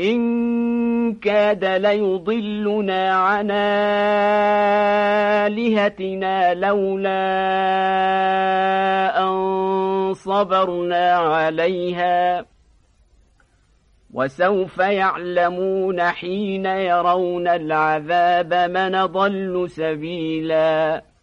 إن كاد ليضلنا عن آلهتنا لولا أن صبرنا عليها. وسوف يعلمون حين يرون العذاب من ضل سبيلاً.